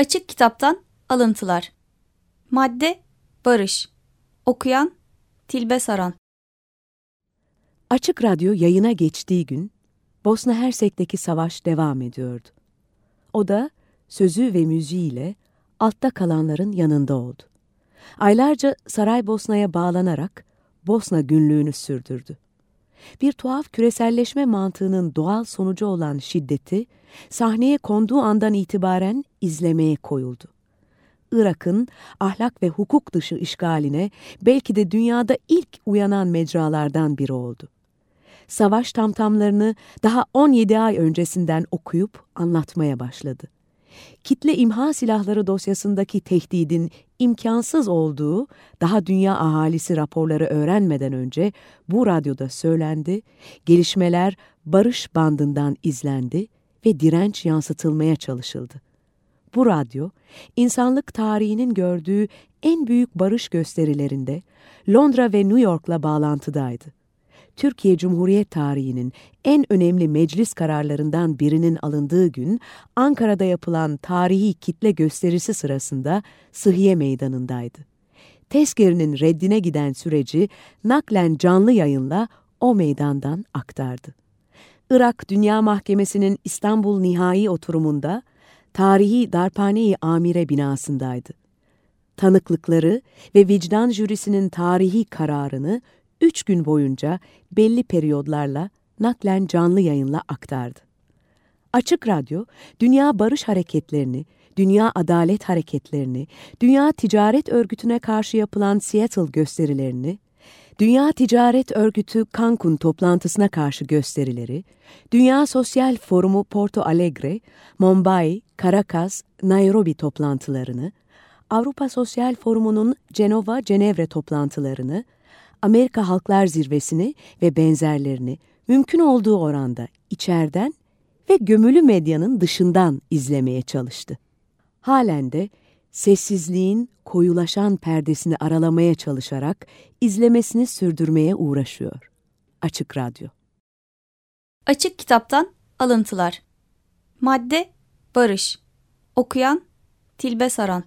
Açık Kitaptan Alıntılar Madde Barış Okuyan Tilbe Saran Açık Radyo yayına geçtiği gün Bosna Hersek'teki savaş devam ediyordu. O da sözü ve müziğiyle altta kalanların yanında oldu. Aylarca Saraybosna'ya bağlanarak Bosna günlüğünü sürdürdü. Bir tuhaf küreselleşme mantığının doğal sonucu olan şiddeti sahneye konduğu andan itibaren izlemeye koyuldu. Irak'ın ahlak ve hukuk dışı işgaline belki de dünyada ilk uyanan mecralardan biri oldu. Savaş tamtamlarını daha 17 ay öncesinden okuyup anlatmaya başladı. Kitle imha silahları dosyasındaki tehdidin imkansız olduğu daha dünya ahalisi raporları öğrenmeden önce bu radyoda söylendi, gelişmeler barış bandından izlendi ve direnç yansıtılmaya çalışıldı. Bu radyo, insanlık tarihinin gördüğü en büyük barış gösterilerinde Londra ve New York'la bağlantıdaydı. Türkiye Cumhuriyet tarihinin en önemli meclis kararlarından birinin alındığı gün Ankara'da yapılan tarihi kitle gösterisi sırasında Sıhhiye Meydanı'ndaydı. Tezkerinin reddine giden süreci naklen canlı yayınla o meydandan aktardı. Irak Dünya Mahkemesi'nin İstanbul Nihai oturumunda tarihi Darphane-i Amire binasındaydı. Tanıklıkları ve vicdan jürisinin tarihi kararını üç gün boyunca belli periyodlarla naklen canlı yayınla aktardı. Açık Radyo, Dünya Barış Hareketlerini, Dünya Adalet Hareketlerini, Dünya Ticaret Örgütü'ne karşı yapılan Seattle gösterilerini, Dünya Ticaret Örgütü Cancun toplantısına karşı gösterileri, Dünya Sosyal Forumu Porto Alegre, Mumbai, Caracas, Nairobi toplantılarını, Avrupa Sosyal Forumu'nun Cenova, Cenevre toplantılarını, Amerika Halklar Zirvesi'ni ve benzerlerini mümkün olduğu oranda içeriden ve gömülü medyanın dışından izlemeye çalıştı. Halen de sessizliğin koyulaşan perdesini aralamaya çalışarak izlemesini sürdürmeye uğraşıyor. Açık Radyo Açık Kitaptan Alıntılar Madde Barış Okuyan Tilbe Saran